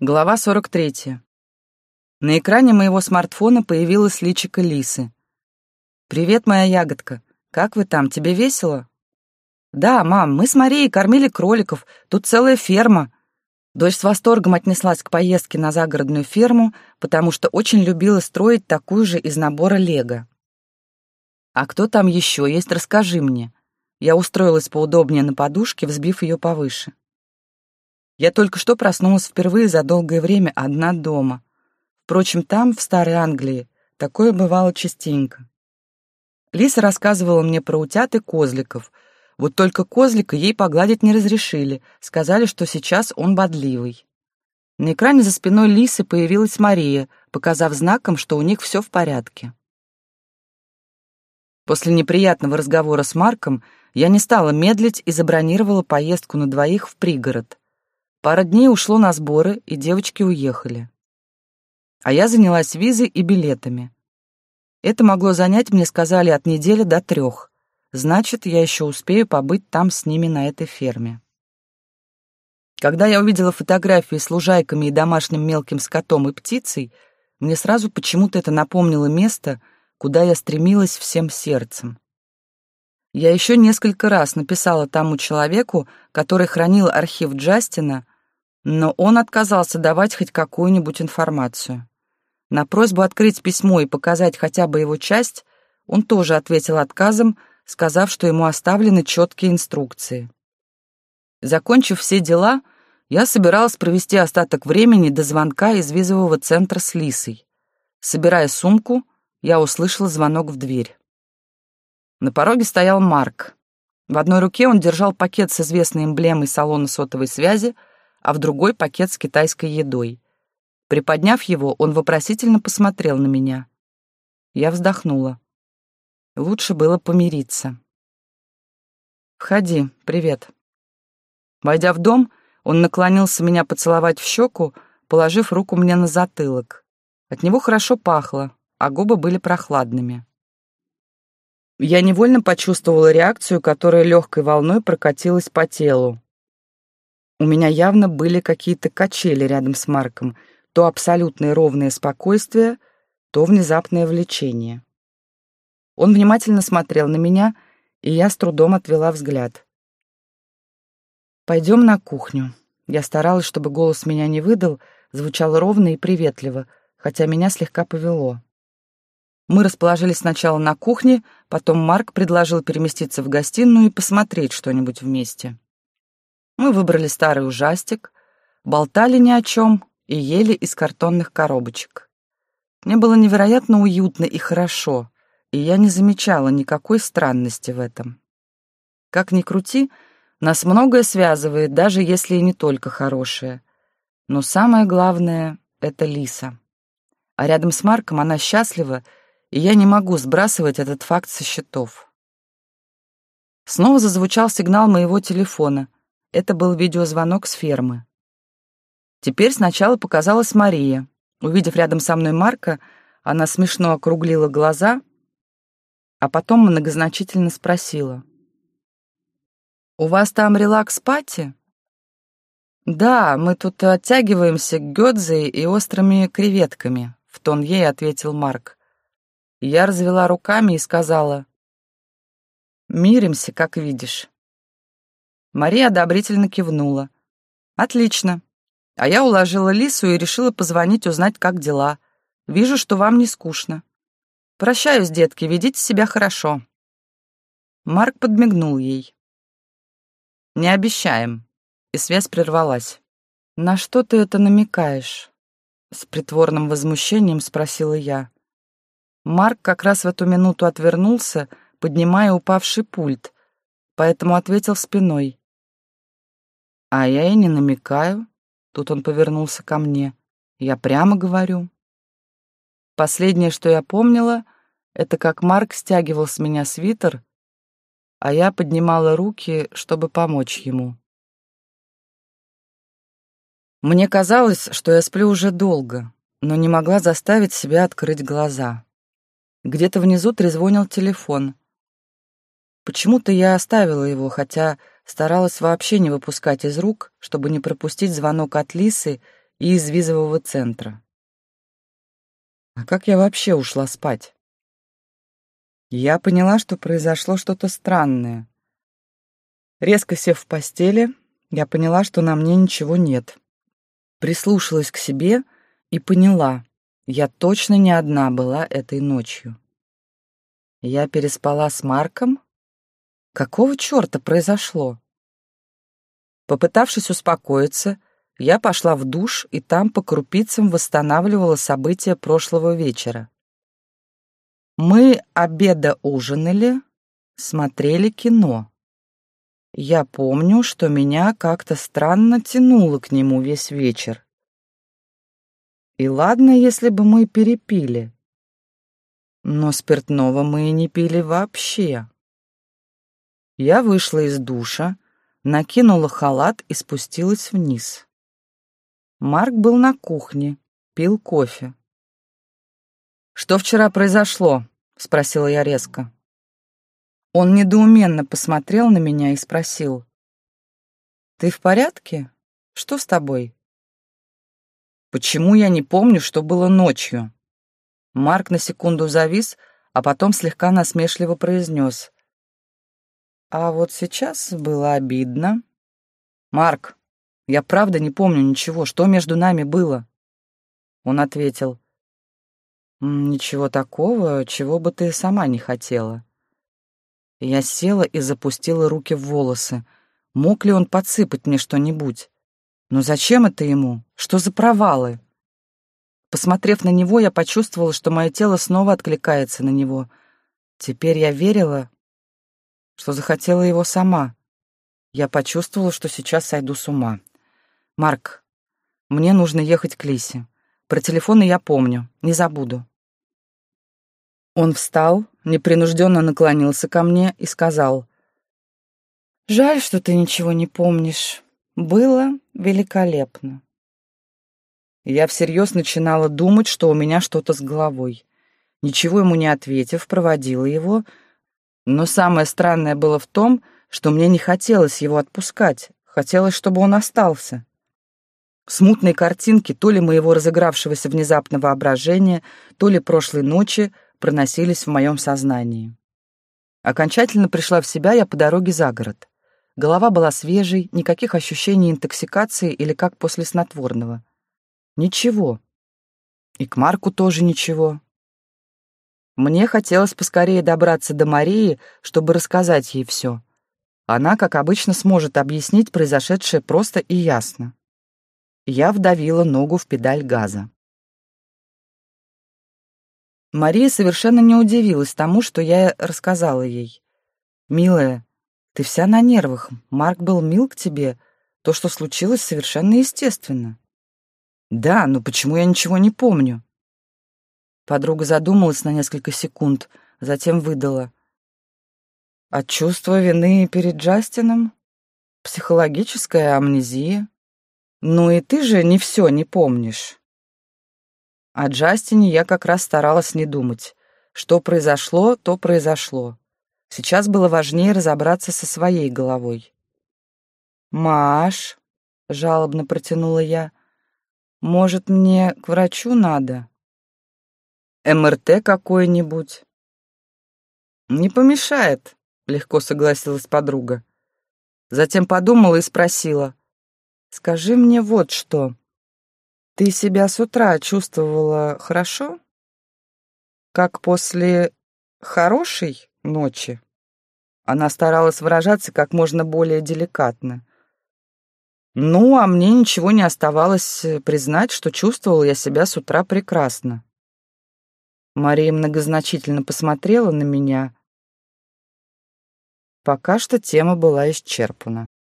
Глава 43. На экране моего смартфона появилась личико Лисы. «Привет, моя ягодка. Как вы там? Тебе весело?» «Да, мам, мы с Марией кормили кроликов. Тут целая ферма». Дочь с восторгом отнеслась к поездке на загородную ферму, потому что очень любила строить такую же из набора лего. «А кто там еще есть, расскажи мне». Я устроилась поудобнее на подушке, взбив ее повыше. Я только что проснулась впервые за долгое время одна дома. Впрочем, там, в Старой Англии, такое бывало частенько. Лиса рассказывала мне про утят и козликов. Вот только козлика ей погладить не разрешили, сказали, что сейчас он бодливый. На экране за спиной Лисы появилась Мария, показав знаком, что у них все в порядке. После неприятного разговора с Марком я не стала медлить и забронировала поездку на двоих в пригород. Пара дней ушло на сборы, и девочки уехали. А я занялась визой и билетами. Это могло занять, мне сказали, от недели до трех. Значит, я еще успею побыть там с ними на этой ферме. Когда я увидела фотографии с лужайками и домашним мелким скотом и птицей, мне сразу почему-то это напомнило место, куда я стремилась всем сердцем. Я еще несколько раз написала тому человеку, который хранил архив Джастина, но он отказался давать хоть какую-нибудь информацию. На просьбу открыть письмо и показать хотя бы его часть он тоже ответил отказом, сказав, что ему оставлены четкие инструкции. Закончив все дела, я собиралась провести остаток времени до звонка из визового центра с Лисой. Собирая сумку, я услышала звонок в дверь. На пороге стоял Марк. В одной руке он держал пакет с известной эмблемой салона сотовой связи, а в другой — пакет с китайской едой. Приподняв его, он вопросительно посмотрел на меня. Я вздохнула. Лучше было помириться. «Входи, привет». Войдя в дом, он наклонился меня поцеловать в щеку, положив руку мне на затылок. От него хорошо пахло, а губы были прохладными. Я невольно почувствовала реакцию, которая легкой волной прокатилась по телу. У меня явно были какие-то качели рядом с Марком, то абсолютное ровное спокойствие, то внезапное влечение. Он внимательно смотрел на меня, и я с трудом отвела взгляд. «Пойдем на кухню». Я старалась, чтобы голос меня не выдал, звучал ровно и приветливо, хотя меня слегка повело. Мы расположились сначала на кухне, потом Марк предложил переместиться в гостиную и посмотреть что-нибудь вместе. Мы выбрали старый ужастик, болтали ни о чем и ели из картонных коробочек. Мне было невероятно уютно и хорошо, и я не замечала никакой странности в этом. Как ни крути, нас многое связывает, даже если и не только хорошее. Но самое главное — это Лиса. А рядом с Марком она счастлива и я не могу сбрасывать этот факт со счетов. Снова зазвучал сигнал моего телефона. Это был видеозвонок с фермы. Теперь сначала показалась Мария. Увидев рядом со мной Марка, она смешно округлила глаза, а потом многозначительно спросила. «У вас там релакс-пати?» «Да, мы тут оттягиваемся к и острыми креветками», — в тон ей ответил Марк. Я развела руками и сказала, «Миримся, как видишь». Мария одобрительно кивнула. «Отлично. А я уложила Лису и решила позвонить, узнать, как дела. Вижу, что вам не скучно. Прощаюсь, детки, ведите себя хорошо». Марк подмигнул ей. «Не обещаем». И связь прервалась. «На что ты это намекаешь?» С притворным возмущением спросила я. Марк как раз в эту минуту отвернулся, поднимая упавший пульт, поэтому ответил спиной. «А я и не намекаю». Тут он повернулся ко мне. «Я прямо говорю». Последнее, что я помнила, это как Марк стягивал с меня свитер, а я поднимала руки, чтобы помочь ему. Мне казалось, что я сплю уже долго, но не могла заставить себя открыть глаза. Где-то внизу трезвонил телефон. Почему-то я оставила его, хотя старалась вообще не выпускать из рук, чтобы не пропустить звонок от Лисы и из визового центра. А как я вообще ушла спать? Я поняла, что произошло что-то странное. Резко сев в постели, я поняла, что на мне ничего нет. Прислушалась к себе и поняла, я точно не одна была этой ночью. Я переспала с Марком? Какого черта произошло? Попытавшись успокоиться, я пошла в душ и там по крупицам восстанавливала события прошлого вечера. Мы обеда ужинали, смотрели кино. Я помню, что меня как-то странно тянуло к нему весь вечер. И ладно, если бы мы перепили. Но спиртного мы и не пили вообще. Я вышла из душа, накинула халат и спустилась вниз. Марк был на кухне, пил кофе. «Что вчера произошло?» — спросила я резко. Он недоуменно посмотрел на меня и спросил. «Ты в порядке? Что с тобой?» «Почему я не помню, что было ночью?» Марк на секунду завис, а потом слегка насмешливо произнес. «А вот сейчас было обидно». «Марк, я правда не помню ничего, что между нами было?» Он ответил. «Ничего такого, чего бы ты сама не хотела». Я села и запустила руки в волосы. Мог ли он подсыпать мне что-нибудь? Но зачем это ему? Что за провалы? Посмотрев на него, я почувствовала, что мое тело снова откликается на него. Теперь я верила, что захотела его сама. Я почувствовала, что сейчас сойду с ума. «Марк, мне нужно ехать к Лисе. Про телефоны я помню, не забуду». Он встал, непринужденно наклонился ко мне и сказал, «Жаль, что ты ничего не помнишь. Было великолепно». Я всерьез начинала думать, что у меня что-то с головой. Ничего ему не ответив, проводила его, но самое странное было в том, что мне не хотелось его отпускать, хотелось, чтобы он остался. Смутные картинки то ли моего разыгравшегося внезапно воображения, то ли прошлой ночи проносились в моем сознании. Окончательно пришла в себя я по дороге за город. Голова была свежей, никаких ощущений интоксикации или как после снотворного. Ничего. И к Марку тоже ничего. Мне хотелось поскорее добраться до Марии, чтобы рассказать ей все. Она, как обычно, сможет объяснить произошедшее просто и ясно. Я вдавила ногу в педаль газа. Мария совершенно не удивилась тому, что я рассказала ей. «Милая, ты вся на нервах. Марк был мил к тебе. То, что случилось, совершенно естественно». «Да, но почему я ничего не помню?» Подруга задумалась на несколько секунд, затем выдала. «От чувства вины перед Джастином? Психологическая амнезия?» «Ну и ты же не все не помнишь». О Джастине я как раз старалась не думать. Что произошло, то произошло. Сейчас было важнее разобраться со своей головой. «Маш», — жалобно протянула я, — «может, мне к врачу надо?» «МРТ какой-нибудь?» «Не помешает», — легко согласилась подруга. Затем подумала и спросила. Скажи мне вот что. Ты себя с утра чувствовала хорошо? Как после хорошей ночи? Она старалась выражаться как можно более деликатно. Ну, а мне ничего не оставалось признать, что чувствовала я себя с утра прекрасно. Мария многозначительно посмотрела на меня. Пока что тема была исчерпана.